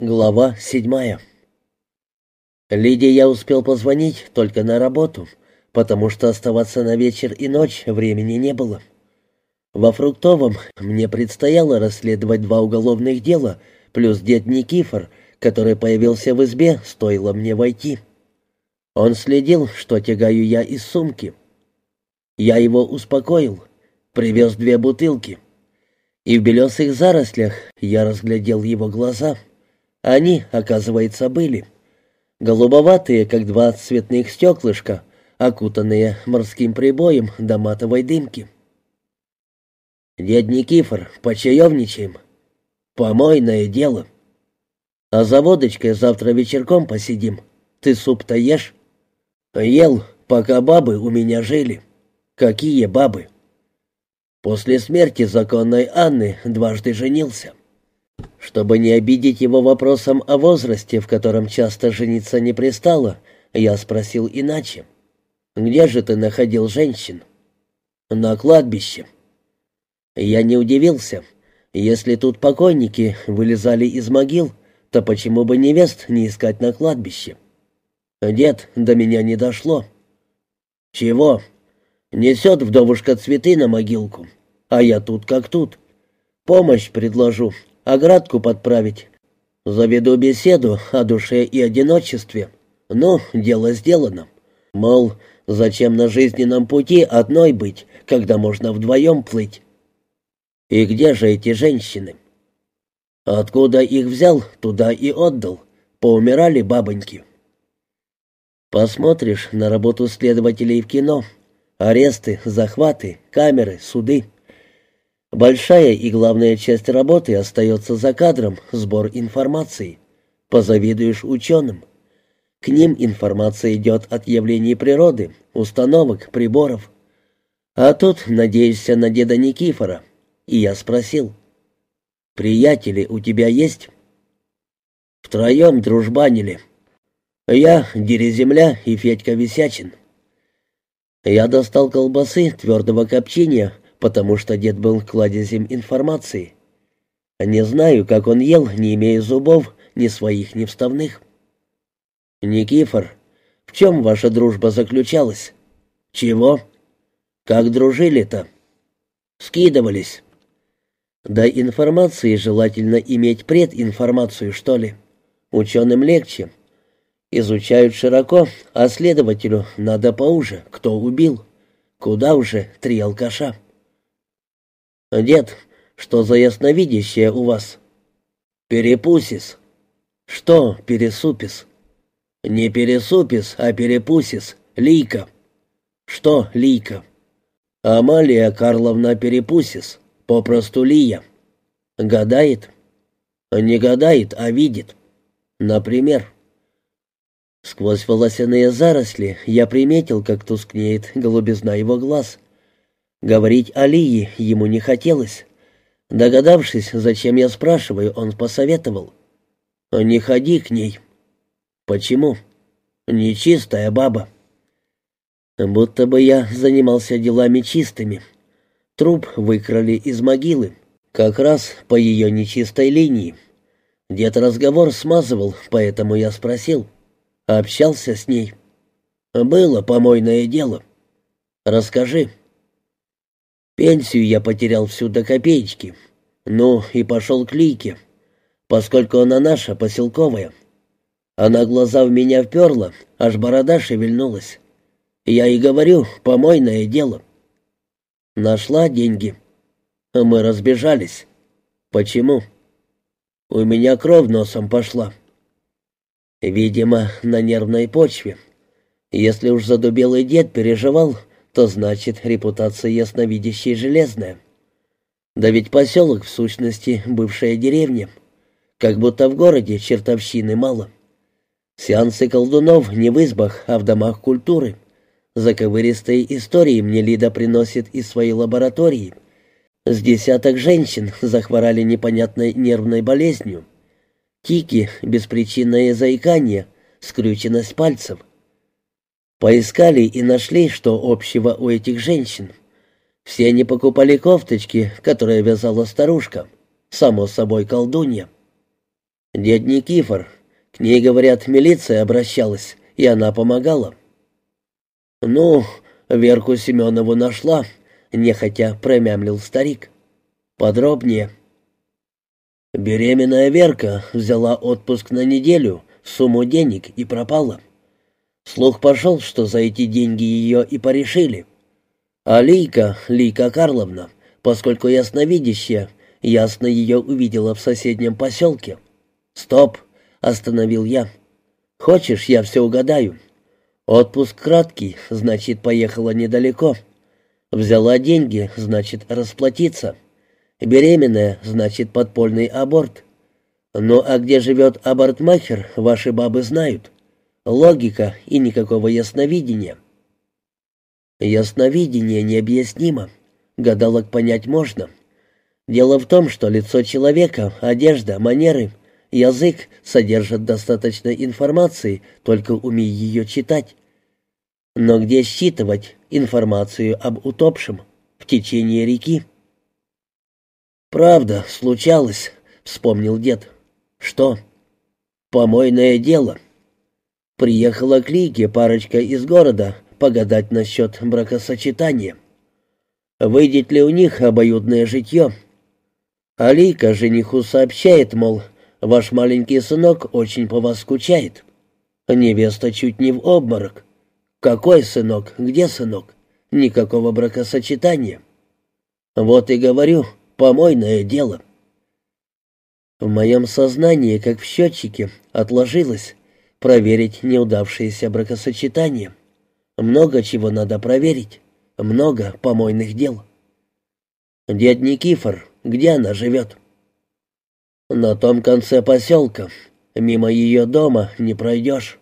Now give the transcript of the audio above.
Глава седьмая. Лиде я успел позвонить только на работу, потому что оставаться на вечер и ночь времени не было. Во Фруктовом мне предстояло расследовать два уголовных дела, плюс дед Никифор, который появился в избе, стоило мне войти. Он следил, что тягаю я из сумки. Я его успокоил, привез две бутылки. И в белесых зарослях я разглядел его глаза — они, оказывается, были. Голубоватые, как два цветных стеклышка, окутанные морским прибоем до матовой дымки. «Дед Никифор, почаевничаем. Помойное дело. А за водочкой завтра вечерком посидим. Ты суп-то ешь?» «Ел, пока бабы у меня жили». «Какие бабы?» После смерти законной Анны дважды женился. Чтобы не обидеть его вопросом о возрасте, в котором часто жениться не пристало, я спросил иначе. «Где же ты находил женщин?» «На кладбище». Я не удивился. Если тут покойники вылезали из могил, то почему бы невест не искать на кладбище? Дед, до меня не дошло. Чего? Несет вдовушка цветы на могилку, а я тут как тут. Помощь предложу, оградку подправить. Заведу беседу о душе и одиночестве. Ну, дело сделано. Мол, зачем на жизненном пути одной быть, когда можно вдвоем плыть? И где же эти женщины? Откуда их взял, туда и отдал. Поумирали бабоньки. Посмотришь на работу следователей в кино. Аресты, захваты, камеры, суды. Большая и главная часть работы остается за кадром — сбор информации. Позавидуешь ученым. К ним информация идет от явлений природы, установок, приборов. А тут надеешься на деда Никифора. И я спросил. «Приятели у тебя есть?» «Втроем дружбанили. Я, Дереземля и Федька Висячин». Я достал колбасы твердого копчения, потому что дед был кладезем информации. Не знаю, как он ел, не имея зубов, ни своих, ни вставных. «Никифор, в чем ваша дружба заключалась?» «Чего?» «Как дружили-то?» «Скидывались». «Да информации желательно иметь прединформацию, что ли. Ученым легче. Изучают широко, а следователю надо поуже, кто убил. Куда уже три алкаша?» «Дед, что за ясновидящее у вас?» «Перепусис». «Что пересупис?» «Не пересупис, а перепусис. Лийка». «Что Лийка?» «Амалия Карловна Перепусис, попросту Лия». «Гадает?» «Не гадает, а видит». «Например?» Сквозь волосяные заросли я приметил, как тускнеет голубизна его глаз — Говорить о Лии ему не хотелось. Догадавшись, зачем я спрашиваю, он посоветовал. «Не ходи к ней». «Почему?» «Нечистая баба». Будто бы я занимался делами чистыми. Труп выкрали из могилы, как раз по ее нечистой линии. Дед разговор смазывал, поэтому я спросил. Общался с ней. «Было помойное дело». «Расскажи». Пенсию я потерял всю до копеечки. Ну, и пошел к Лике, поскольку она наша, поселковая. Она глаза в меня вперла, аж борода шевельнулась. Я и говорю, помойное дело. Нашла деньги. Мы разбежались. Почему? У меня кровь носом пошла. Видимо, на нервной почве. Если уж задубелый дед переживал, то значит репутация ясновидящей железная. Да ведь поселок, в сущности, бывшая деревня. Как будто в городе чертовщины мало. Сеансы колдунов не в избах, а в домах культуры. Заковыристые истории мне Лида приносит из своей лаборатории. С десяток женщин захворали непонятной нервной болезнью. Тики, беспричинное заикание, скрюченность пальцев — Поискали и нашли, что общего у этих женщин. Все они покупали кофточки, которые вязала старушка. Само собой, колдунья. Дед Никифор. К ней, говорят, милиция обращалась, и она помогала. Ну, Верку Семенову нашла, нехотя промямлил старик. Подробнее. Беременная Верка взяла отпуск на неделю, сумму денег и пропала. Слух пошел, что за эти деньги ее и порешили. А Лейка, Лейка Карловна, поскольку ясновидящая, ясно ее увидела в соседнем поселке. «Стоп!» — остановил я. «Хочешь, я все угадаю?» «Отпуск краткий, значит, поехала недалеко. Взяла деньги, значит, расплатиться. Беременная, значит, подпольный аборт. Ну а где живет абортмахер, ваши бабы знают. Логика и никакого ясновидения». Ясновидение необъяснимо. Гадалок понять можно. Дело в том, что лицо человека, одежда, манеры, язык содержат достаточно информации, только умей ее читать. Но где считывать информацию об утопшем? В течение реки. «Правда, случалось», — вспомнил дед. «Что?» «Помойное дело». Приехала к Лике парочка из города погадать насчет бракосочетания. Выйдет ли у них обоюдное житье? Алика жениху сообщает, мол, ваш маленький сынок очень по вас скучает. Невеста чуть не в обморок. Какой сынок? Где сынок? Никакого бракосочетания. Вот и говорю, помойное дело. В моем сознании, как в счетчике, отложилось проверить неудавшееся бракосочетание. Много чего надо проверить, много помойных дел. Дед Никифор, где она живет? На том конце поселка. Мимо ее дома не пройдешь.